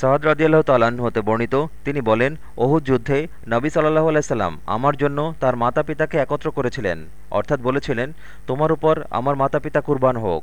সাদ রাজিয়াল্লাহ তালাহ হতে বর্ণিত, তিনি বলেন, ওহুদ যুদ্ধে নবী সাল্লাহ আলাইসাল্লাম আমার জন্য তার মাতা পিতাকে একত্র করেছিলেন। অর্থাৎ বলেছিলেন, তোমার উপর আমার মাতা পিতা কুরবান হোক।